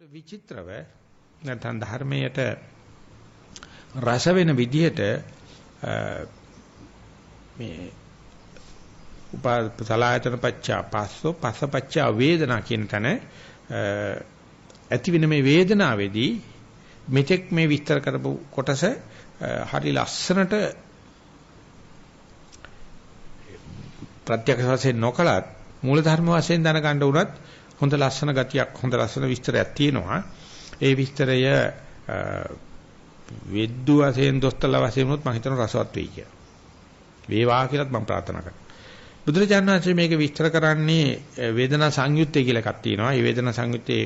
විචිත්‍රව නැත්නම් ධර්මයට රස වෙන විදිහට මේ උපාසලායතන පච්චා පස්සෝ පස්සපච්චා වේදනා කියන තැන ඇති වෙන මේ වේදනාවේදී මෙතෙක් මේ විස්තර කරපු කොටස හරි ලස්සනට ප්‍රත්‍යක්ෂ වශයෙන් නොකලත් මූල ධර්ම වශයෙන් දැනගන්න උනත් හොඳ ලස්සන ගතියක් හොඳ ලස්සන විස්තරයක් තියෙනවා. ඒ විස්තරය වෙද්දු වශයෙන් දොස්තරලා වශයෙන් උනොත් මම හිතන රසවත් වෙයි කියලා. වේවා කියලාත් මම ප්‍රාර්ථනා කරනවා. බුදුරජාණන් වහන්සේ මේක විස්තර කරන්නේ වේදනා සංයුත්තේ කියලා එකක් තියෙනවා. මේ වේදනා සංයුත්තේ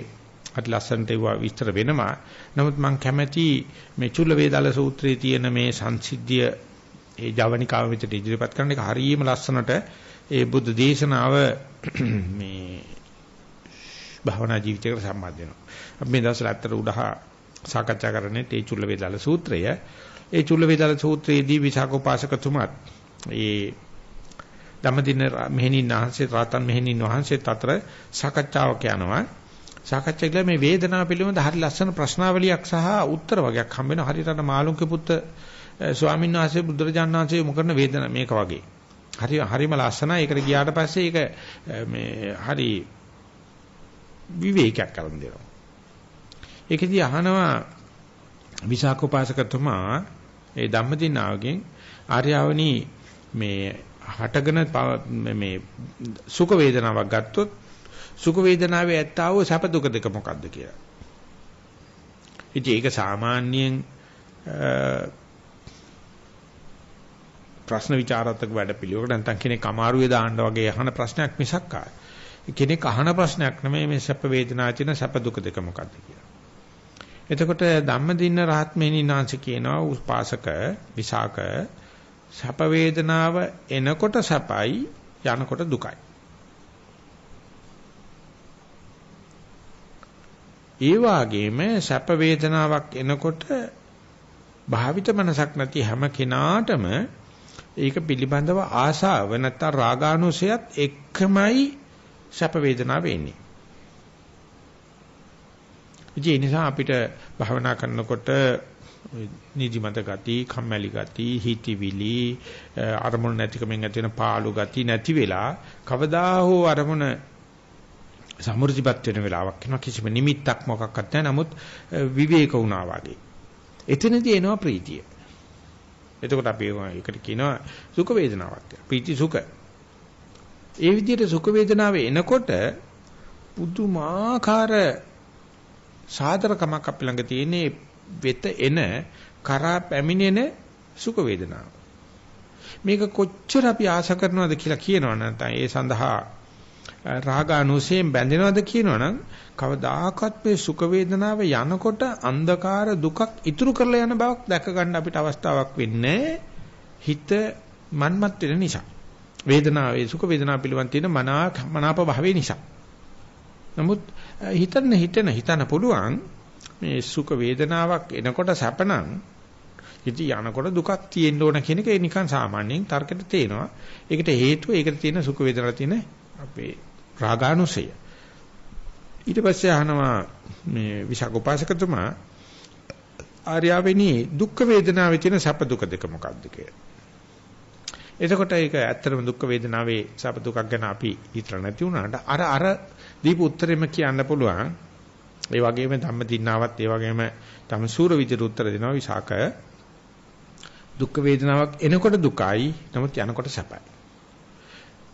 අති ලස්සනට ඒවා විස්තර වෙනවා. නමුත් මම කැමැති මේ චුල්ල වේදාල සූත්‍රයේ තියෙන මේ සංසිද්ධිය ඒ ජවනිකාව විතර ඉදිරිපත් කරන එක හරියම ලස්සනට ඒ බුද්ධ දේශනාව මේ භවනා ජීවිතයකට සම්බන්ධ වෙනවා. අපි මේ දවස්වල ඇත්තට උඩහා සාකච්ඡා කරන්නේ තේ චුල්ල වේදාල සූත්‍රය. ඒ චුල්ල වේදාල සූත්‍රයේදී විසාකෝපාසකතුමත් ඒ ධම්මදින මෙහෙණින් වහන්සේ රාතන් මෙහෙණින් වහන්සේත් අතර සාකච්ඡාවක් යනවා. සාකච්ඡා කළා මේ වේදනාව පිළිබඳ හරි ලස්සන ප්‍රශ්නාවලියක් සහ උත්තර වගේක් හම්බ වෙනවා. හරියට මාළුන්ගේ පුත්ත ස්වාමීන් වහන්සේ බුදුරජාණන් වහන්සේ යොමු කරන වේදන මේක වගේ. හරි හරිම ලස්සනයි. ඒකට ගියාට පස්සේ ඒක මේ හරි විවේකයක් කරන් දෙනවා. ඒකෙදි අහනවා විසාකෝපාසකතුමා ඒ ධම්මදිනාවගෙන් ආර්යවනි මේ හටගෙන මේ සුඛ වේදනාවක් ගත්තොත් සුඛ වේදනාවේ ඇත්තා වූ සැප දුක දෙක මොකක්ද කියලා. ඉතින් ඒක සාමාන්‍යයෙන් ප්‍රශ්න විචාරාත්මක වැඩ පිළිවෙලකට නැත්නම් කෙනෙක් අමාරුවේ දාන්න වගේ අහන ප්‍රශ්නයක් මිසක් ආ. කෙනෙක් අහන ප්‍රශ්නයක් නෙමෙයි මේ සැප වේදනා තියෙන සැප දුක දෙක මොකක්ද කියලා. එතකොට ධම්මදින්න රහත් මෙහිණාංශ කියනවා උපාසක විසාක සැප වේදනාව එනකොට සැපයි යනකොට දුකයි. ඒ වාගේම සැප වේදනාවක් එනකොට භාවිත මනසක් නැති හැම කෙනාටම ඒක පිළිබඳව ආශාව නැත්නම් රාගානුසයත් එක්කමයි සැප වේදනාව එන්නේ. ඒ නිසා අපිට භවනා කරනකොට නිදිමත ගති, කම්මැලි ගති, හිතවිලි, අරමුණ නැතිකමෙන් ඇති වෙන පාළු ගති නැති වෙලා කවදා හෝ අරමුණ සමෘද්ධිපත් වෙන වෙලාවක් වෙනවා කිසිම නිමිත්තක් මොකක්වත් නැහැ. නමුත් විවේක වුණා වගේ. එතනදී එනවා ප්‍රීතිය. එතකොට අපි ඒකට කියනවා සුඛ වේදනාවක් කියලා. ප්‍රීති සුඛ. ඒ විදිහට සුඛ වේදනාව එනකොට පුදුමාකාර සාදරකමක් අපි ළඟ තියෙන්නේ වෙත එන කරා පැමිණෙන සුඛ වේදනාව. මේක කොච්චර අපි ආශ කරනවද කියලා කියනවා නැත්නම් ඒ සඳහා රාගානුසයෙන් බැඳෙනවද කියනවනම් කවදාකවත් මේ සුඛ වේදනාව යනකොට අන්ධකාර දුකක් ඉතුරු කරලා යන බවක් දැක ගන්න අපිට අවස්ථාවක් වෙන්නේ හිත මන්මත් වෙන නිසා. වේදනාවේ සුඛ වේදනාව පිළිබඳ තියෙන මනා මනාප භාවයේ නිසා. නමුත් හිතන්න හිතන හිතන්න පුළුවන් මේ සුඛ වේදනාවක් එනකොට සැපනම් ඉතින් යනකොට දුකක් තියෙන්න ඕන කියන එක නිකන් සාමාන්‍යයෙන් තර්කයට තේනවා. ඒකට හේතුව ඒකට තියෙන සුඛ වේදනාව තියෙන අපේ රාගානුසය. ඊට පස්සේ අහනවා මේ විසක උපාසකතුමා ආර්යවෙනි දුක් වේදනාවේ තියෙන සැප දුක දෙක මොකක්ද කියලා. එතකොට ඒක ඇත්තටම දුක් වේදනාවේ සැප දුකක් ගැන අපි හිතලා නැති වුණාට අර අර දීප උත්තරෙම කියන්න පුළුවන්. ඒ වගේම ධම්මදින්නාවත් ඒ වගේම තම සූර විදිහට උත්තර දෙනවා විසාක. දුක් වේදනාවක් එනකොට දුකයි නමුත් යනකොට සැපයි.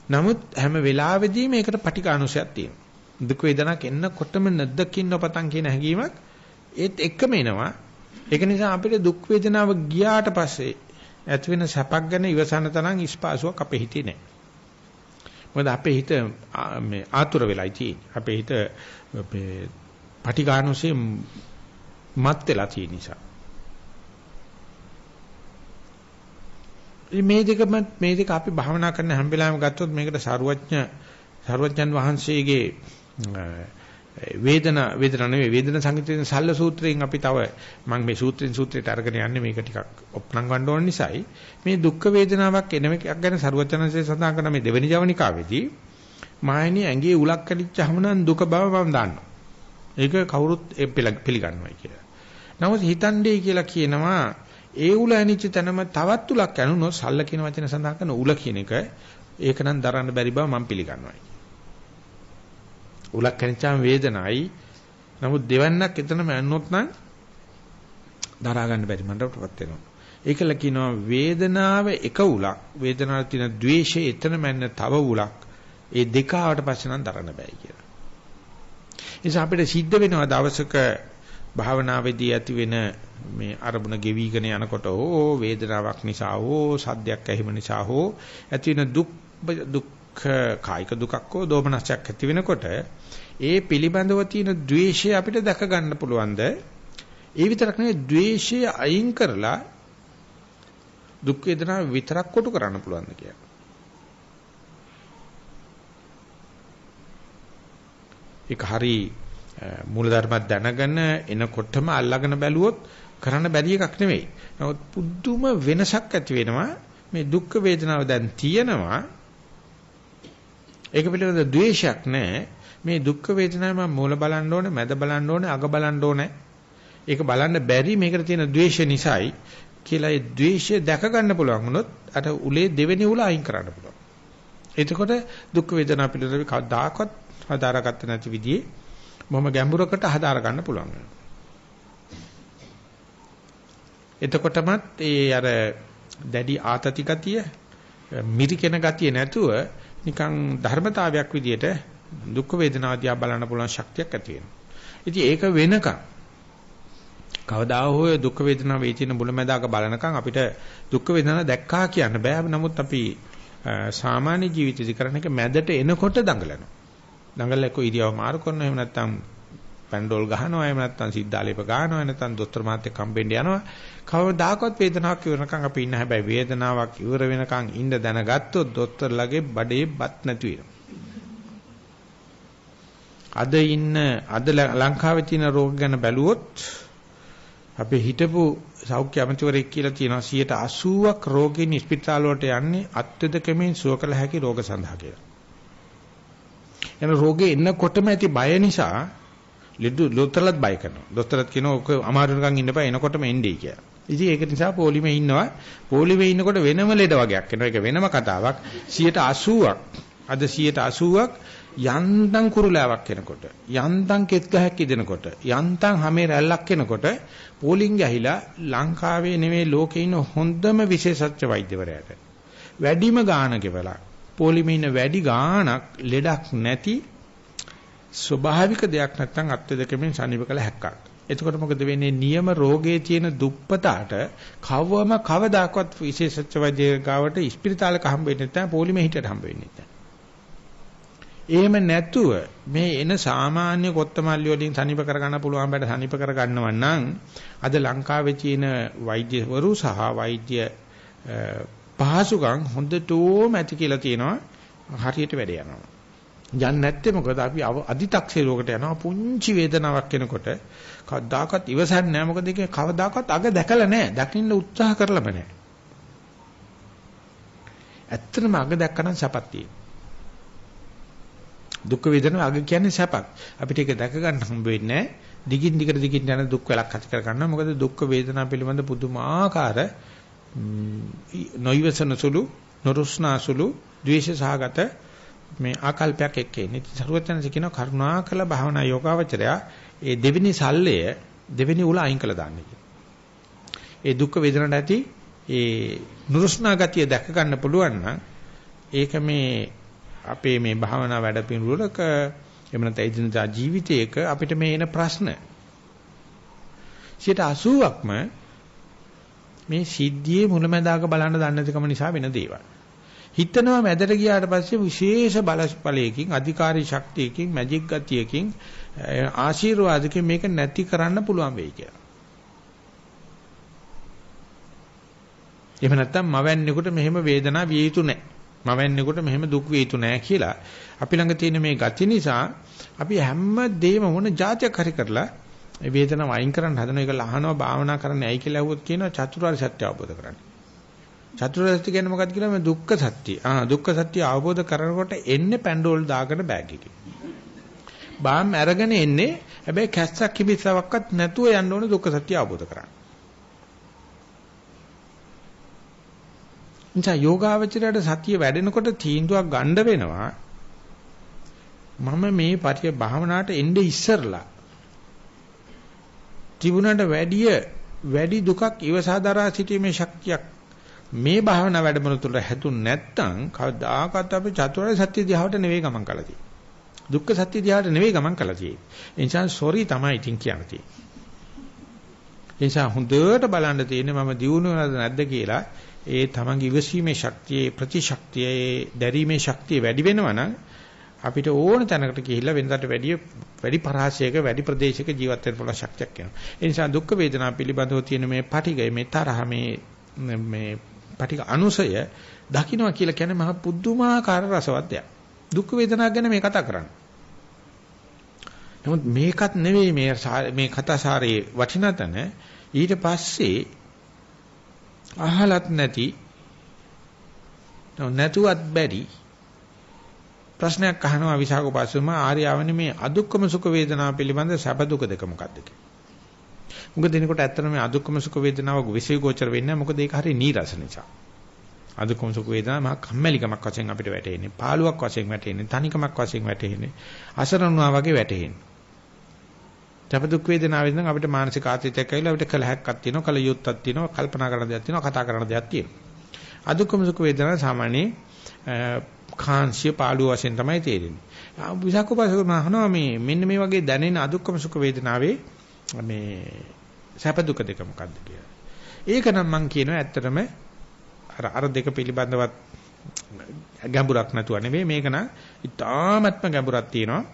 නමුත් හැම වෙලාවෙදීම මේකට පටිඝානුසයක් තියෙනවා. දුක් වේදනාවක් එන්නකොටම නැද්දකින් නොපතන් කියන හැඟීමක් ඒත් එක්කම එනවා. ඒක නිසා අපිට දුක් වේදනාව ගියාට පස්සේ ඇති වෙන සැපක් ගැන ඉවසන තරම් ස්පාසුවක් අපේ හිතේ නැහැ. මොකද අපේ හිත මේ ආතුර වෙලායි තියෙන්නේ. අපේ හිත මේ පටිඝානුසේ මත් වෙලා තියෙන නිසා. මේ දෙකම මේ දෙක අපි භාවනා කරන හැම වෙලාවෙම ගත්තොත් මේකට සරුවඥ සරුවඥන් වහන්සේගේ වේදනා වේදනා නෙවෙයි වේදනා සංගීතයෙන් සල්ල සූත්‍රයෙන් අපි තව මම මේ සූත්‍රෙන් සූත්‍රයට අරගෙන යන්නේ මේක ටිකක් ඔප්නංගවන්න ඕන නිසායි මේ දුක් වේදනාවක් එන එකක් ගැන ਸਰුවචනන්සේ සඳහන් කරන මේ දෙවෙනි ජවනිකාවේදී මායනී ඇඟේ උලක් කැඩිච්චහම නම් දුක බව මම දන්නවා ඒක කවුරුත් පිළිගන්නවයි කියලා. නමුත් හිතන්නේ කියලා කියනවා ඒ උල ඇනිච්ච තැනම තවත් උලක් ඇනුනොත් සල්ල කියන වචන සඳහන් කරන උල කියන එක ඒක නම් දරන්න බැරි බව මම පිළිගන්නවායි. උලක් ඇනිච්චාම වේදනයි. නමුත් දෙවන්නක් එතනම ඇන්නොත් නම් දරා ගන්න බැරි මණ්ඩපටපත් වෙනවා. ඒකල කියනවා වේදනාව එක උලක් වේදනාවේ තියෙන द्वේෂය එතන මැන්න තව උලක් ඒ දෙක ආවට පස්සේ නම් දරන්න බෑ කියලා. නිසා අපිට සිද්ධ වෙනවා දවසක භාවනාවේදී ඇති වෙන මේ අරමුණ ගෙවිගෙන යනකොට හෝ වේදනාවක් නිසා හෝ සද්දයක් ඇහිම නිසා හෝ ඇති වෙන දුක් දුක් කායික දුකක් හෝ දෝමනස්යක් ඇති වෙනකොට ඒ පිළිබඳව තියෙන द्वේෂය අපිට දැක ගන්න පුළුවන්ද? ඒ විතරක් නෙවෙයි द्वේෂය අයින් කරලා දුක් වේදනා විතරක් කොටු කරන්න පුළුවන්ද කියලා. ඒක හරි මූලධර්මයක් දැනගෙන එනකොටම අල්ලාගෙන බැලුවොත් කරන්න බැරි එකක් නෙවෙයි. නමුත් පුදුම වෙනසක් ඇති වෙනවා මේ දුක් වේදනාව දැන් තියෙනවා ඒක පිළිබඳ ද්වේෂයක් නැහැ. මේ දුක් වේදනාව මම මූල බලන්න ඕනේ, මැද බලන්න ඕනේ, අග බලන්න ඕනේ. ඒක බලන්න බැරි මේකට තියෙන ද්වේෂ නිසායි කියලා ඒ ද්වේෂය දැක ගන්න පුළුවන් වුණොත් අර උලේ දෙවෙනි උල අයින් කරන්න පුළුවන්. එතකොට දුක් වේදනා පිළිබඳව කවදාකවත් හදාරගත්ත නැති විදිහේ මොහොම ගැඹුරකට හදාර ගන්න පුළුවන් වෙනවා. එතකොටමත් ඒ අර දැඩි ආතති ගතිය මිරිකෙන ගතිය නැතුව නිකන් ධර්මතාවයක් විදියට දුක් වේදනා දිහා බලන්න පුළුවන් ශක්තියක් ඇති වෙනවා. ඉතින් ඒක වෙනකම් කවදා හෝ දුක් වේදනා වේ තියෙන මුලැමැදාක බලනකම් අපිට දුක් වේදනා දැක්කා කියන්න බෑ. නමුත් අපි සාමාන්‍ය ජීවිතේදී කරන එක මැදට එනකොට දඟලනවා. දඟලලා කොයි ඉරියව මාරු කරනවා එහෙම නැත්නම් පැන්ඩෝල් ගහනවා එහෙම නැත්නම් සිද්ධාලේප ගන්නවා නැත්නම් දොස්තර මහත්තයෙක් හම්බෙන්න යනවා කවදාකවත් වේදනාවක් ඉවරනකම් අපි ඉන්න හැබැයි වේදනාවක් ඉවර වෙනකම් ඉන්න දැනගත්තොත් දොස්තරලගේ බඩේ බත් නැති අද ඉන්න අද ලංකාවේ තියෙන රෝග ගැන බැලුවොත් අපි හිටපු සෞඛ්‍ය අමාත්‍යවරයෙක් කියලා තියෙනවා 80ක් රෝගීන් ස්පිතාල වලට යන්නේ අත්‍යධකමෙන් සුව කළ හැකි රෝග සඳහා කියලා. එන රෝගේ එන්නකොටම ඇති බය නිසා ලෙඩ දොස්තරලත් බය කරනවා. දොස්තරත් කියනවා ඔක අමාරු නිකන් ඉන්න බෑ එනකොටම එන්නේ කියලා. ඉතින් ඒක නිසා පොලිමේ ඉන්නවා. පොලිමේ ඉන්නකොට වෙනම ලෙඩ වගේක් එනවා. ඒක වෙනම කතාවක්. 80ක් අද 80ක් යන්තම් කුරුලාවක් එනකොට යන්තම් කෙත් ගහක් ඉදෙනකොට යන්තම් හැමේ රැල්ලක් එනකොට පෝලිං ගහිලා ලංකාවේ නෙමෙයි ලෝකේ ඉන්න හොඳම විශේෂඥ වෛද්‍යවරයාට වැඩිම ගාණ ගෙවලා පොලිමේ ඉන්න වැඩි ගාණක් ලෙඩක් නැති ස්වභාවික දෙයක් නැත්නම් අත්දැකීමෙන් සනීප කළ හැක්කක්. එතකොට මොකද වෙන්නේ? නියම රෝගයේ තියෙන දුප්පතාට කවවම කවදාකවත් විශේෂඥ වෛද්‍ය ගාවට ස්පිරිතාලක හම්බ වෙන්නේ නැත්නම් පොලිමේ හිටියට හම්බ වෙන්නේ නැහැ. එහෙම නැතුව මේ එන සාමාන්‍ය කොත්තමල්ලි වලින් සනීප කරගන්න පුළුවන් බඩ සනීප කරගන්නව නම් අද ලංකාවේ තියෙන වෛද්‍යවරු සහ වෛද්‍ය පහසුකම් හොඳටම ඇති කියලා තියෙනවා හරියට වැඩ යනවා. යන්නේ නැත්තේ මොකද අපි අදි탁සේරුවකට යනවා පුංචි වේදනාවක් එනකොට කවදාකවත් ඉවසන්නේ නැහැ මොකද ඒකේ කවදාකවත් අග දැකලා නැහැ දකින්න උත්සාහ කරලම නැහැ. ඇත්තටම අග දැක්කනම් සපක් තියෙනවා. දුක් වේදනාව අග කියන්නේ සැපක්. අපිට ඒක දැක ගන්න හම්බ වෙන්නේ දිගින් දිගට දිගින් යන දුක් වලක් ඇති කර ගන්නවා. මොකද දුක් වේදනා පිළිබඳ පුදුමාකාර නොයිවසන සුළු නොරුස්නා සුළු ද්වේෂ සහගත මේ ආකල්පයක් එක්ක එන්නේ. ඉතින් සරුවචනසේ කියන කරුණාකල භාවනා යෝගාවචරය ඒ දෙවෙනි සල්ලය දෙවෙනි උල අයින් කළා දාන්නේ. ඒ දුක් වේදනට ඇති ඒ නුරුස්නා ගතිය දැක ගන්න පුළුවන් නම් ඒක මේ අපේ මේ භාවනා වැඩ පිළිවෙලක එහෙම නැත්නම් එදිනදා ජීවිතයක අපිට මේ එන ප්‍රශ්න 80ක්ම මේ සිද්ධියේ මුලැමැදාක බලන්න දන්නේ නැතිකම නිසා වෙන දේවල්. හිතනවා මැදට ගියාට පස්සේ විශේෂ බලපලයකින් අධිකාරී ශක්තියකින් මැජික් ගතියකින් ආශිර්වාදකින් මේක නැති කරන්න පුළුවන් වෙයි කියලා. එහෙම නැත්නම් මවන්නේකට මෙහෙම වේදනාව විය යුතු නැහැ. මවන්නේකට මෙහෙම දුක් විය යුතු නැහැ කියලා අපි ළඟ තියෙන මේ ගති නිසා අපි හැම දෙයක්ම මොන જાතියක් හරි කරලා ඒ වේදනාව අයින් කරන්න හදන එක ලහනවා භාවනා කරන්න ඇයි කියලා අහුවොත් කියනවා චතුරාර්ය සත්‍ය අවබෝධ කරගන්න. චතුරාර්ය සත්‍ය කියන්නේ මොකක්ද කියලා මේ දුක්ඛ සත්‍ය. ආ දුක්ඛ සත්‍ය අවබෝධ කරනකොට එන්නේ පැන්ඩෝල් දාගෙන බෑග් එකේ. බාම් අරගෙන එන්නේ හැබැයි කැස්සක් කිවිසාවක්වත් නැතුව යන්න ඕන දුක්ඛ සත්‍ය අවබෝධ කරගන්න. නිසා යෝගාවචරයට සතිය වැඩෙනකොට තීන්දුවක් ගන්න වෙනවා. මම මේ පරිය භාවනාවට එnde ඉස්සරලා තිබුණාට වැඩිය වැඩි දුකක් ඉවසා දරා සිටීමේ ශක්තියක් මේ භාවනා වැඩමුළු තුළ හැදුන් නැත්නම් කවදාකවත් අපි චතුරාර්ය සත්‍ය දිහාවට නෙවෙයි ගමන් කළා තියෙන්නේ. දුක්ඛ සත්‍ය දිහාවට නෙවෙයි ගමන් කළා තියෙන්නේ. ඒ නිසා සෝරි තමයි ඉතින් කියන්නේ. ඒ නිසා හොඳට බලන්න තියෙන්නේ මම දියුණු වෙනවද නැද්ද කියලා ඒ තමන්ගේ ඉවසීමේ ශක්තිය ප්‍රතිශක්තිය දැරීමේ ශක්තිය වැඩි වෙනවා නම් අපිට ඕන තැනකට ගිහිල්ලා වෙනදාට වැඩිය වැඩි පරාසයක වැඩි ප්‍රදේශයක ජීවත් වෙන්න පුළුවන් ශක්තියක් එනවා. ඒ නිසා දුක් වේදනා පිළිබඳව තියෙන මේ පටිගය මේ තරහ මේ මේ පටික අනුසය දකින්නවා කියලා කියන්නේ මහ පුදුමාකාර රසවත් දෙයක්. දුක් වේදනා ගැන මේ කතා කරන්නේ. නමුත් මේකත් නෙවෙයි මේ මේ කතාසාරයේ වටිනතන ඊට පස්සේ අහලත් නැති නැතුවත් බැරි ප්‍රශ්නයක් අහනවා විසාකෝපාසුම ආර්යවනි මේ අදුක්කම සුඛ වේදනා පිළිබඳ සැප දුක දෙක මොකක්ද කියලා. මොකද දිනකොට ඇත්තටම මේ අදුක්කම සුඛ වේදනාව විශේෂෝචර වෙන්නේ මොකද ඒක හරිය නීරස නිසා. අදුක්කම සුඛ වේදනාව මහා කම්මැලිකමක් වශයෙන් අපිට වැටෙන්නේ, පාළුවක් වශයෙන් වැටෙන්නේ, තනිකමක් වශයෙන් වැටෙන්නේ, අසරණුවා වගේ වැටෙන්නේ. සැප දුක් වේදනාවෙන් නම් අපිට මානසික ආතතියක් ඇවිල්ලා අපිට කලහයක්ක් තියෙනවා, කල යුත්තක් තියෙනවා, කල්පනා කරන දෙයක් තියෙනවා, කතා කරන දෙයක් තියෙනවා. අදුක්කම සුඛ වේදනාව සාමාන්‍යයෙන් කාංශය පාළුව වශයෙන් තමයි තේරෙන්නේ. විසක්කෝපසක මහනවා මේ මෙන්න මේ වගේ දැනෙන අදුක්කම සුඛ වේදනාවේ මේ සැප දුක දෙක මොකක්ද කියලා. ඒක නම් මම කියනවා ඇත්තටම අර අර දෙක පිළිබඳවත් ගැඹුරක් නැතුව නෙවෙයි මේක නම් ඉතාමත්ම ගැඹුරක් තියෙනවා.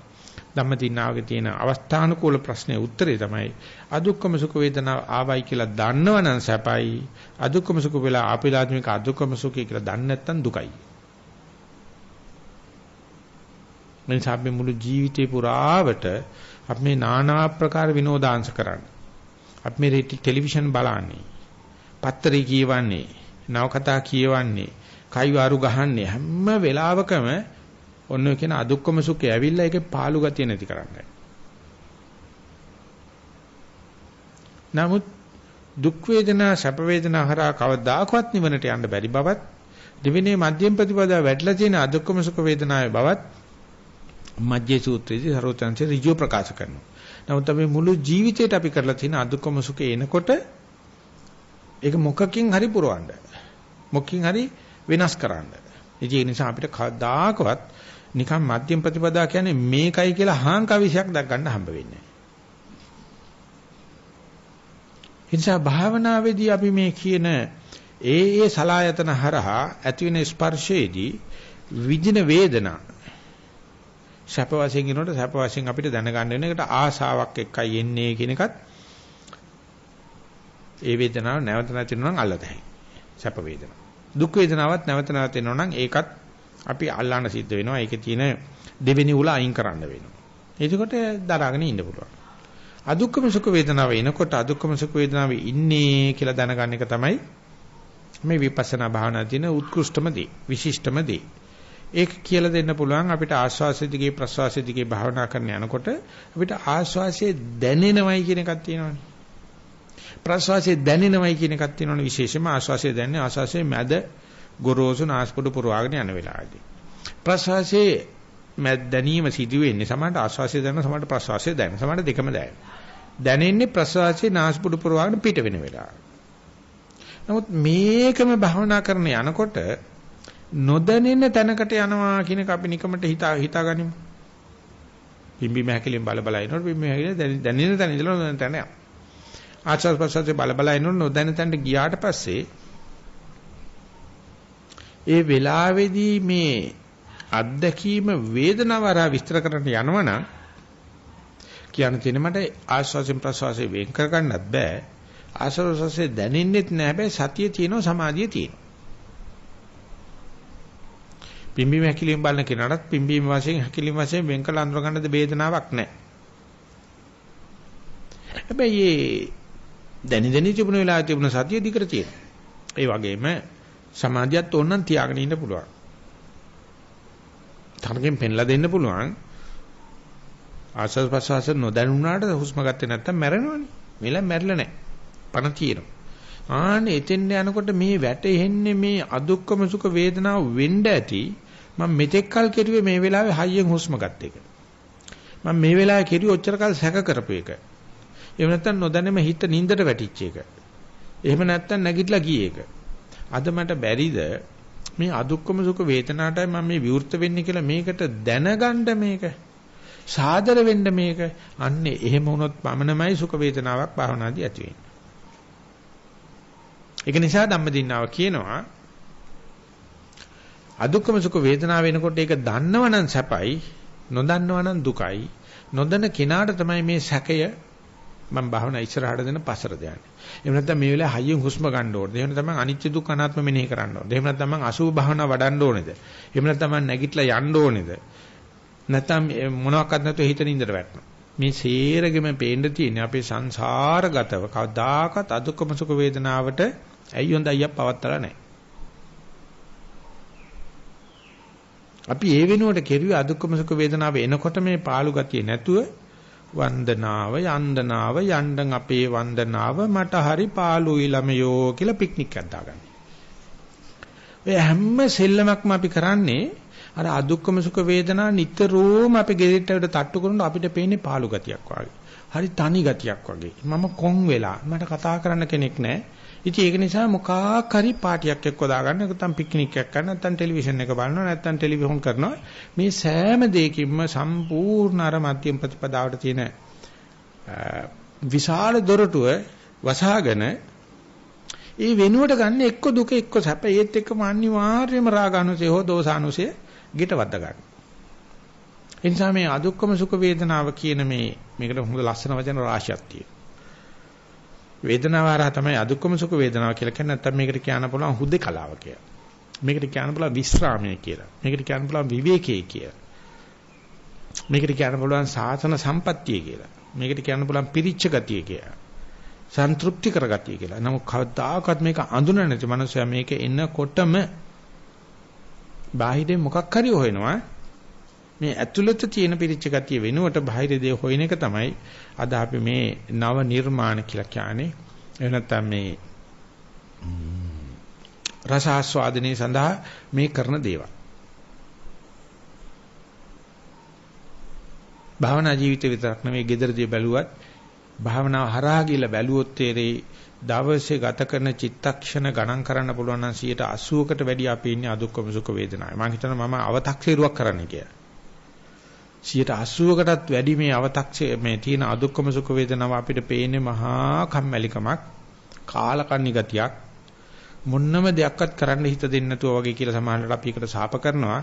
ධම්මදින්නාවගේ තියෙන අවස්ථානුකූල ප්‍රශ්නේ උත්තරේ තමයි අදුක්කම සුඛ වේදනාව ආවයි කියලා දන්නවනම් සැපයි අදුක්කම සුඛ වෙලා ආපිලාත්මික අදුක්කම සුඛය කියලා දන්නේ නැත්නම් දුකයි. මේ අපි මුළු ජීවිතේ පුරාවට අපි මේ নানা ආකාර විනෝදාංශ කරන්නේ. අපි මේ ටෙලිවිෂන් බලන්නේ. පත්තරේ කියවන්නේ. නවකතා කියවන්නේ. කයිවාරු ගහන්නේ හැම වෙලාවකම ඔන්න කියන අදුක්කම සුඛය ඇවිල්ලා ඒකේ පාළු ගතිය නැති කරන්නේ. නමුත් දුක් වේදනා සැප වේදනා හරහා කවදාකවත් නිවනට යන්න බැරි බවත් දෙවෙනි මධ්‍යම ප්‍රතිපදාව වැටලා තියෙන අදුක්කම සුඛ වේදනාවේ බවත් මජ්ජේ සූත්‍රයේදී සරෝජන්සේ ඍජුව ප්‍රකාශ කරනවා. නමුත් අපි මුළු ජීවිතේට අපි කරලා තියෙන අදුක්කම සුඛේ එනකොට ඒක මොකකින් හරි පුරවන්න. මොකකින් හරි වෙනස් කරන්න. ඒ නිසා අපිට කවදාකවත් නිකන් මධ්‍යම ප්‍රතිපදා කියන්නේ මේකයි කියලා හාංකවිෂයක් දක් ගන්න හම්බ වෙන්නේ නැහැ. නිසා භාවනාවේදී අපි මේ කියන ඒ ඒ සලායතන හරහා ඇතිවෙන ස්පර්ශයේදී විදින වේදනා සැප වශයෙන් කියනකොට සැප වශයෙන් අපිට දැනගන්න වෙන එකට ආසාවක් එක්කයි එන්නේ කියන එකත් ඒ වේදනාව නැවත නැති වෙනවා නම් අල්ලතයි. සැප වේදනාව. දුක් වේදනාවත් නැවත නැවත එනවා නම් ඒකත් අපි අල්ලන්න සිද්ධ වෙනවා. ඒකේ තියෙන දෙවෙනි උල අයින් කරන්න වෙනවා. එතකොට දරාගෙන ඉන්න පුළුවන්. අදුක්කම සුඛ වේදනාව එනකොට අදුක්කම සුඛ වේදනාවේ ඉන්නේ කියලා දැනගන්න එක තමයි මේ විපස්සනා භාවනා තියෙන උත්කෘෂ්ඨම දේ, විශිෂ්ටම දේ. ඒක කියලා දෙන්න පුළුවන් අපිට ආස්වාසය දිගේ ප්‍රස්වාසය දිගේ භාවනා කරන යනකොට අපිට ආස්වාසයේ දැනෙනවයි කියන එකක් තියෙනවනේ. ප්‍රස්වාසයේ දැනෙනවයි කියන එකක් තියෙනවනේ විශේෂයෙන්ම ආස්වාසයේ දැනෙන ආස්වාසයේ මැද ගොරෝසු නාස්පුඩු පුරවාගෙන යන වෙලාවදී. ප්‍රස්වාසයේ මැද දැනීම සිදු වෙන්නේ සමහරට ආස්වාසයේ දැනෙන සමහරට ප්‍රස්වාසයේ දැනෙන සමහරට දෙකම දැනෙන. දැනෙන්නේ ප්‍රස්වාසයේ නාස්පුඩු පුරවාගෙන පිට වෙන වෙලාව. නමුත් මේකම භාවනා කරන යනකොට නොදැනෙන තැනකට යනවා කියන එක අපි නිකමට හිතා හිතාගනිමු. පිම්බි මහකලින් බල බල ඉනොත් පිම්බි මහකලින් දැනෙන තැන ඉඳලා නොදැනෙන තැන යනවා. ආචාර ප්‍රසාරේ බල බල ඉනොත් නොදැනෙන තැනට ගියාට පස්සේ ඒ වෙලාවේදී මේ අත්දැකීම වේදනාව හරහා විස්තර කරන්න යනවනම් කියන්න තියෙන මට ආස්වාසයෙන් ප්‍රසවාසයෙන් වෙන් කර ගන්නත් බෑ ආස්වාසයෙන් දැනෙන්නෙත් නෑ හැබැයි සතිය තියෙනවා සමාධිය තියෙනවා පිම්බීම හැකිලිම බලන කෙනාට පිම්බීම වශයෙන් හැකිලිම වශයෙන් වෙන් කළ අඳුර ගන්නද වේදනාවක් නැහැ. හැබැයි දැනි දැනි තිබුණ වෙලාවේ තිබුණ සතිය දිගට තියෙනවා. ඒ වගේම සමාධියත් ඕනනම් තියාගෙන ඉන්න පුළුවන්. තරගෙන් පෙන්ලා දෙන්න පුළුවන්. ආස්වාද ප්‍රසවාස නොදැනුණාට හුස්ම ගත්තේ නැත්තම් මැරෙනවනේ. මෙලා මැරිලා නැහැ. පණ තියෙනවා. ආන්න එතෙන් යනකොට මේ වැටෙන්නේ මේ අදුක්කම සුඛ වේදනාව වෙන්න ඇති මම මෙතෙක් කල් කෙරුවේ මේ වෙලාවේ හයියෙන් හුස්ම ගත්ත එක. මම මේ වෙලාවේ කෙරුවේ ඔච්චර කල් සැක කරපු එක. එහෙම නැත්නම් නොදැනෙම හිත නින්දට වැටිච්ච එක. එහෙම නැත්නම් නැගිටලා ගිය එක. අද මට බැරිද මේ අදුක්කම සුඛ වේදනාටයි මම මේ විවෘත වෙන්නේ කියලා මේකට දැනගන්න මේක සාදර වෙන්න මේක අන්නේ එහෙම වුණොත් පමණමයි සුඛ වේදනාවක් භාවනාදී ඇති වෙන්නේ. ඒක නිසා ධම්මදින්නාව කියනවා අදුක්කම සුඛ වේදනාව වෙනකොට ඒක දන්නවනම් සැපයි නොදන්නවනම් දුකයි නොදන්න කෙනාට තමයි මේ සැකය මම භාවනා ඉස්සරහට දෙන පසර දෙන්නේ. එහෙම නැත්නම් මේ වෙලාවේ හයියෙන් හුස්ම ගන්න ඕනේ. එහෙම නැත්නම් අනිත්‍ය දුක් අනාත්ම මෙනෙහි කරන්න ඕනේ. එහෙම නැත්නම් අසුභ භාවනා වඩන්න ඕනේද? එහෙම නැත්නම් නැගිටලා යන්න ඕනේද? නැත්නම් මොනවාක්වත් නැතුව හිත නින්දට වැටෙනවා. මේ සේරගෙම පේන්න තියෙන අපේ සංසාරගතව කවදාකවත් අදුක්කම සුඛ වේදනාවට ඇයි හොඳ අයියක් පවත්තලා නැහැ. අපි ඒ වෙනුවට කෙරුවේ අදුක්කම සුඛ වේදනාව එනකොට මේ පාළු ගතිය නැතුව වන්දනාව යන්දනාව යණ්ඩන් අපේ වන්දනාව මට හරි පාළුයි ළමයෝ කියලා පික්නික් එකක් දාගන්න. ඔය හැම සෙල්ලමක්ම අපි කරන්නේ අර අදුක්කම සුඛ වේදනා නිතරම අපේ ගෙදරට තට්ටු කරනකොට අපිට පේන්නේ පාළු ගතියක් වගේ. හරි තනි ගතියක් වගේ. මම කොන් වෙලා මට කතා කරන්න කෙනෙක් නැහැ. ඉතින් ඒක නිසා මොකක් හරි පාටියක් එක්ක දාගන්න නැත්නම් පික්නික් එකක් කරන්න නැත්නම් ටෙලිවිෂන් එක බලනවා නැත්නම් ටෙලිවිෂන් කරනවා මේ සෑම දෙයකින්ම සම්පූර්ණ අර මධ්‍යම ප්‍රතිපදාවට තියෙන විශාල දොරටුව වසහාගෙන ඒ වෙනුවට ගන්න එක්ක දුක එක්ක සැප ඒත් එක්කම අනිවාර්යයෙන්ම රාගානුසය හෝ දෝසානුසය ගිට වද්දා ගන්න. ඒ නිසා මේ අදුක්කම සුඛ වේදනාව කියන මේ මේකට හොඳ ලස්සන වචන රාශියක් තියෙනවා. වේදනාව හරහා තමයි අදුක්කම සුඛ වේදනාව කියලා කියන්නේ නැත්නම් මේකට කියන්න පුළුවන් හුදේකලාව කියලා. මේකට කියන්න පුළුවන් විස්රාමය කියලා. මේකට කියන්න පුළුවන් විවේකයේ කියලා. මේකට කියන්න පුළුවන් සාසන සම්පත්තිය කියලා. මේකට කියන්න පුළුවන් පිරිච්ච ගතිය කියලා. සන්තුෂ්ටි කරගතිය කියලා. නමුත් කවදාකවත් මේක අඳුන නැති මනුස්සයා මේක එනකොටම බාහිරේ මොකක් හරි හොයනවා. මේ ඇතුළත තියෙන පිරිච්ච ගතිය වෙනුවට බාහිර දේ හොයන එක තමයි අද අපි මේ නව නිර්මාණ කියලා කියන්නේ. එහෙම නැත්නම් මේ රස ආස්වාදනයේ සඳහා මේ කරන දේවල්. භාවනා ජීවිතය විතරක් නෙවෙයි gederදී බැලුවත් භාවනාව හරහා ගිහිල්ලා බැලුවොත් තේරෙයි දවසේ ගත කරන චිත්තක්ෂණ ගණන් කරන්න පුළුවන් නම් 80කට වැඩි අපි ඉන්නේ අදුක්කම සුඛ වේදනාවේ. මම හිතනවා මම අව탁සීරුවක් කරන්න කියලා. 80කටත් වැඩි මේ අව탁සේ මේ තියෙන අදුක්කම සුඛ වේදනාව අපිට පේන්නේ මහා කම්මැලිකමක් කාලකන්ණි ගතියක් මොන්නම දෙයක්වත් කරන්න හිත දෙන්නේ නැතුව වගේ කියලා සමානට අපි එකට සාප කරනවා.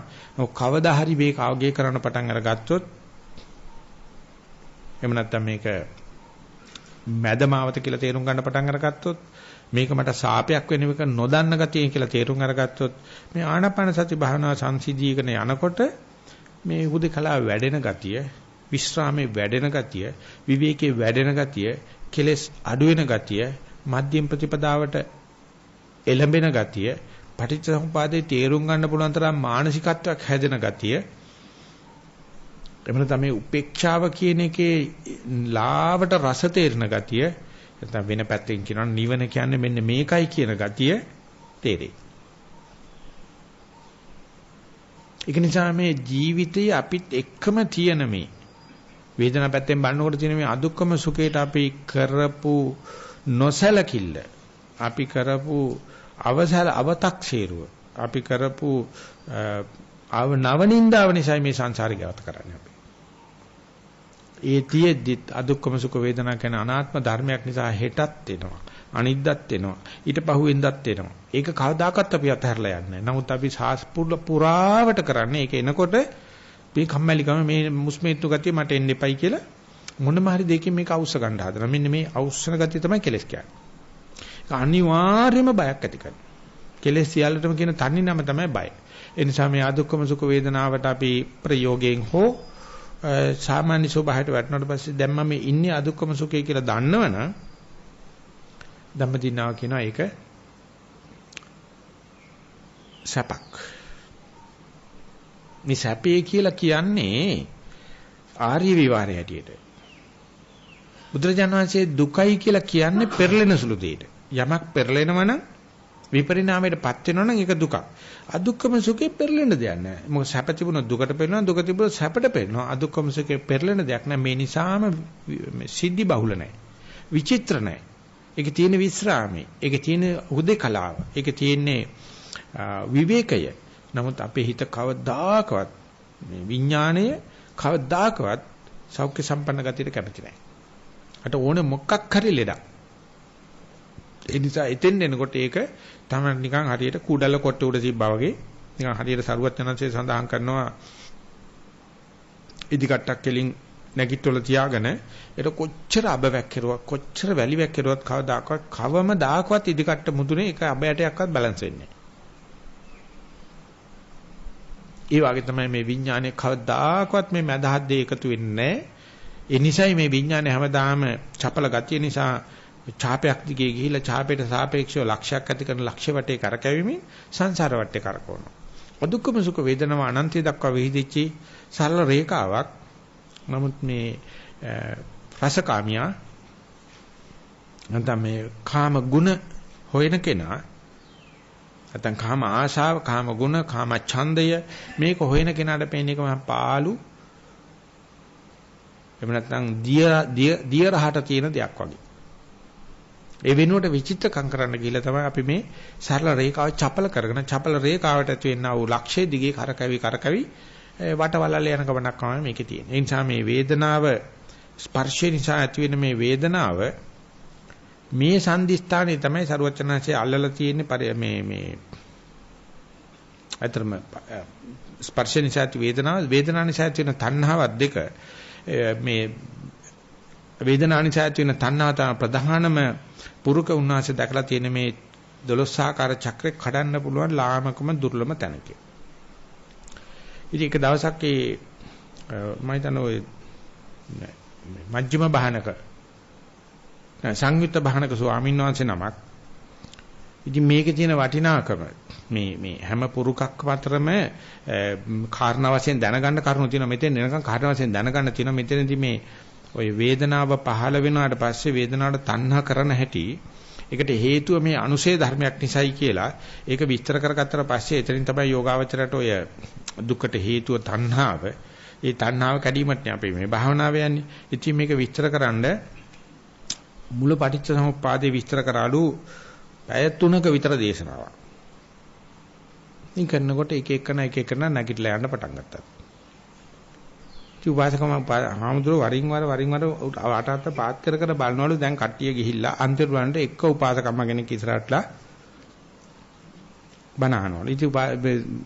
කවදා හරි මේ කාවගේ කරන්න පටන් අරගත්තොත් එහෙම නැත්නම් මේක මැදමාවත කියලා තේරුම් ගන්න පටන් අරගත්තොත් මේක මට සාපයක් වෙන එක නොදන්න ගතිය කියලා තේරුම් අරගත්තොත් මේ ආනාපාන සති භාවනාව සංසිද්ධීකරණ යනකොට මේ හුදකලා වැඩෙන ගතිය, විශ්‍රාමයේ වැඩෙන ගතිය, විවේකයේ වැඩෙන ගතිය, කෙලස් අඩු වෙන ගතිය, මධ්‍යම ප්‍රතිපදාවට එළඹෙන ගතිය, පටිච්චසමුපාදේ තේරුම් ගන්න පුළුවන් තරම් මානසිකත්වයක් හැදෙන ගතිය. එමෙන්න තමයි උපේක්ෂාව කියන එකේ ලාවට රස තේරෙන ගතිය. නැත්නම් වෙන පැත්තකින් කියනවා නිවන කියන්නේ මෙන්න මේකයි කියන ගතිය තේරෙයි. ඒක නිසා මේ ජීවිතයේ අපිත් එක්කම තියෙන මේ වේදනා පැත්තෙන් බලනකොට තියෙන මේ අදුක්කම සුඛයට අපි කරපු නොසලකිල්ල අපි කරපු අවසල අව탁සීරුව අපි කරපු ආව නවනින්දාව නිසා මේ සංසාරේ ගත කරන්නේ අපි. ඒ තියෙද්දි අදුක්කම සුඛ වේදනා කියන අනාත්ම ධර්මයක් නිසා හෙටත් එනවා. අනිද්දත් එනවා. ඊට පහුවෙන්දත් එනවා. ඒක කවදාකවත් අපි අතහැරලා යන්නේ නැහැ. නමුත් අපි සාස්පුර්ල පුරාවට කරන්නේ ඒක එනකොට මේ කම්මැලිකම මේ මුස්මේත්තු ගතිය මට එන්න එපයි කියලා මොනම හරි දෙයකින් මේක අවශ්‍ය ගන්න හදනවා. මෙන්න මේ අවශ්‍යන ගතිය තමයි කෙලස් කියන්නේ. ඒක අනිවාර්යයෙන්ම බයක් ඇති කරනවා. කෙලස් සියල්ලටම කියන තනි නම තමයි බය. ඒ නිසා මේ ආදුක්කම සුඛ වේදනාවට අපි ප්‍රයෝගයෙන් හෝ සාමාන්‍ය ස්වභාවයට වැටෙනකොට පස්සේ දැන් මම ඉන්නේ අදුක්කම සුඛය කියලා දන්නවනම් ධම්මදිනාව කියනවා ඒක සැපක්. මේ සැපේ කියලා කියන්නේ ආර්ය විවරය හැටියට. බුදුරජාණන් වහන්සේ දුකයි කියලා කියන්නේ පෙරලෙන සුළු දෙයට. යමක් පෙරලෙනවා නම් විපරිණාමයටපත් වෙනවා නම් ඒක දුකක්. අදුක්කම සුඛේ පෙරලෙන දෙයක් නෑ. මොකද සැප තිබුණොත් දුකට පෙරලෙනවා, දුක තිබුණොත් සැපට පෙරලෙනවා. අදුක්කම සුඛේ පෙරලෙන දෙයක් නෑ. මේ නිසාම සිද්ධි බහුල නෑ. විචිත්‍ර නෑ. ඒකේ තියෙන විස්රාමේ, ඒකේ තියෙන හුදේකලාව, ඒකේ තියෙන්නේ විවේකය. නමුත් අපේ හිත කවදාකවත් මේ විඥාණය කවදාකවත් සෞඛ්‍ය සම්පන්න ගතියට කැමති නැහැ. අට ඕනේ මොකක් හරි ලෙඩක්. ඒ නිසා එතෙන් එනකොට ඒක තමයි නිකන් හරියට කුඩල කොට උඩ තිබ්බා වගේ නිකන් හරියට සරුවත් යනන්සේ සඳහන් කරනවා ඉදිකට්ටක් කෙලින් නැගිටවල තියාගෙන ඒක කොච්චර අබවැක් කෙරුවක් කොච්චර වැලිවැක් කෙරුවත් කවදාකවත් කවම දාකවත් ඉදිකට්ට මුදුනේ ඒක අබයටයක්වත් බැලන්ස් වෙන්නේ ඒ වගේ තමයි මේ විඥානයේ කවදාකවත් මේ මදහත් දෙය එකතු වෙන්නේ ඒ නිසයි මේ විඥානය හැමදාම චපල ගතිය නිසා ඡාපයක් දිගේ ගිහිලා ඡාපයට සාපේක්ෂව ලක්ෂයක් ඇති කරන ලක්ෂ්‍ය වටේ කරකැවීමෙන් සංසාර වටේ කරකවනවා. අදුක්කම සුඛ වේදනාව අනන්තය දක්වා විහිදිච්ච සරල රේඛාවක්. නමුත් මේ රසකාමියා නැත්නම් මේ කාම ගුණ හොයන කෙනා නැත්නම් කාම ආශාව, කාම ගුණ, කාම ඡන්දය මේක හොයන කෙනාට පේන එක මම පාළු එහෙම නැත්නම් දිය දිය රහට තියෙන දෙයක් වගේ. ඒ වෙනුවට විචිත්‍රකම් කරන්න ගිහිල්ලා තමයි අපි මේ සරල රේඛාව චපල කරගෙන චපල රේඛාවට ඇති වෙන්නා වූ ලක්ෂයේ දිගේ කරකැවි කරකැවි වටවලල්ල යන ගමනක් තමයි මේකේ තියෙන්නේ. ඒ නිසා මේ වේදනාව ස්පර්ශය නිසා ඇති වෙන මේ වේදනාව මේ සංදිස්ථානේ තමයි සරුවචනාංශයේ අල්ලලා තියෙන්නේ මේ මේ අතරම ස්පර්ශ නිසා ඇති වේදනාව වේදනා නිසා ඇති වෙන තණ්හාවක් දෙක මේ වේදනා නිසා ඇති වෙන තණ්හාව තමයි ප්‍රධානම පුරුක උන්වහන්සේ දැකලා තියෙන මේ දොළොස්සාකාර චක්‍රේ කඩන්න පුළුවන් ලාමකම දුර්ලභම තැනක. ඉතින් එක දවසක් ඒ මම හිතන්නේ ඔය මජ්ක්‍ධිම බහනක සංයුක්ත බහනක ස්වාමීන් වහන්සේ නමක්. ඉතින් මේකේ තියෙන වටිනාකම මේ මේ හැම පුරුකක් අතරම කාරණා වශයෙන් දැනගන්න කරුණු තියෙනවා. මෙතෙන් එනකන් කාරණා වශයෙන් දැනගන්න තියෙනවා. මෙතනදී මේ ওই වේදනාව පහළ වෙනාට පස්සේ වේදනාවට තණ්හා කරන හැටි ඒකට හේතුව මේ අනුශේ ධර්මයක් නිසායි කියලා ඒක විස්තර කරගත්තට පස්සේ එතනින් තමයි යෝගාවචරයට ඔය දුකට හේතුව තණ්හාව ඒ තණ්හාව කැඩීමට අපි මේ භාවනාව යන්නේ ඉතින් මේක විස්තරකරනද මුල පටිච්ච සමුප්පාදේ විස්තර කරාලු පැය 3ක විතර දේශනාවක්. ඉතින් කරනකොට එක එකන එක එකන නැගිටලා යන්න පටන් ගත්තා. ඉතින් උපාසකම හාමුදුරුව වරින් වර වරින් වර අටහත පාත් කර කර බලනවලු දැන් කට්ටිය ගිහිල්ලා අන්තිම වරන්ට එක උපාසකම්ම කෙනෙක් ඉස්සරහටලා බනහනවලු. ඉතින්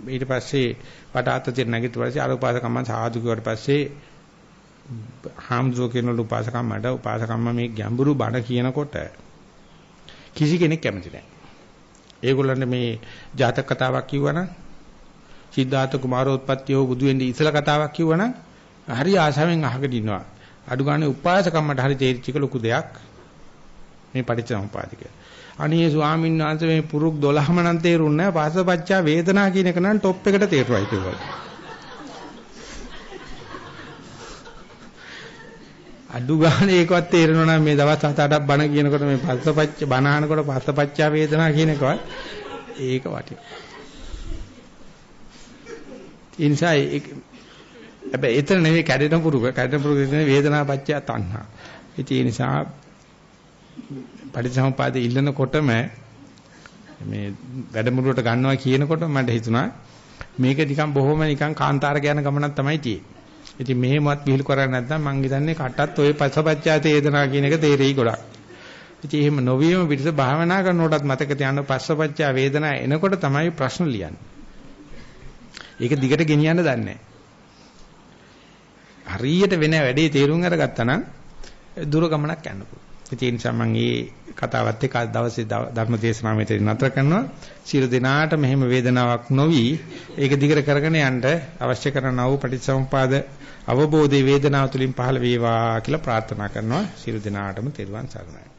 ඊට පස්සේ වටහත තිර නැගිට පස්සේ අර උපාසකම්ම සාදු කිව්වට පස්සේ හාමුදුරුව කියනවලු උපාසකම්මට උපාසකම්ම මේ ගැඹුරු බණ කියනකොට කිසි කෙනෙක් කැමති නැහැ. ඒගොල්ලන්ට මේ ජාතක කතාවක් කිව්වනම් සිද්ධාර්ථ කුමාරෝත්පත්තිය හෝ බුදු වෙන්නේ ඉස්සලා කතාවක් කිව්වනම් හරි ආසාවෙන් අහගෙන ඉන්නවා. අඩු ගානේ උපාසකම්මට හරි තේරිච්ච එක ලොකු දෙයක්. මේ පටිච්චසමුපාදික. අනේ ස්වාමීන් වහන්සේ මේ පුරුක් 12ම නම් තේරුන්නේ නැහැ. පාසපච්චා වේදනා කියන එක නම් টොප් එකට තේරුවයි කියලා. අඩු ගන්න ඒකවත් තේරෙනවා නම් මේ දවස් 7-8ක් බණ කියනකොට මේ පස්සපච්ච බණ අහනකොට පස්සපච්චා වේදනා කියන එකවත් ඒක වටිනවා. ඒ නිසා හැබැයි එතන නෙවෙයි කැඩෙන පුරුක කැඩෙන පුරුක කියන්නේ වේදනා පච්චය තණ්හා. ඒ නිසා පටිච්චසමුපාදේ ඉල්ලනකොටම මේ වැඩමුළුවට ගන්නවා කියනකොට මට හිතුණා මේක නිකන් බොහොම නිකන් කාන්තාරක යන ගමනක් තමයි තියෙන්නේ. ඉතින් මෙහෙමවත් විහිළු කරන්නේ නැත්නම් මං හිතන්නේ කටත් ඔය පසපච්චා තේදනා කියන එක තේරෙයි ගොඩක්. ඉතින් එහෙම නොවියම පිටස භාවනා කරනකොටත් මතක තියාගන්න පස්සපච්චා වේදනා එනකොට තමයි ප්‍රශ්න ලියන්නේ. ඒක දිගට ගෙනියන්න දන්නේ හරියට වෙන වැඩේ තේරුම් අරගත්තා නම් දුර ගමනක් යන්න පුළුවන්. ඒ නිසා මම මේ කතාවත් එක්ක දවසේ ධර්ම දේශනාව මෙතන නතර කරනවා. සියලු දෙනාට මෙහෙම වේදනාවක් නොවි ඒක දිගට කරගෙන යන්න අවශ්‍ය කරන වූ පටිච්චසමුපාද අවබෝධයේ වේදනාව තුලින් පහළ වේවා කියලා ප්‍රාර්ථනා කරනවා. සියලු දෙනාටම තෙරුවන් සරණයි.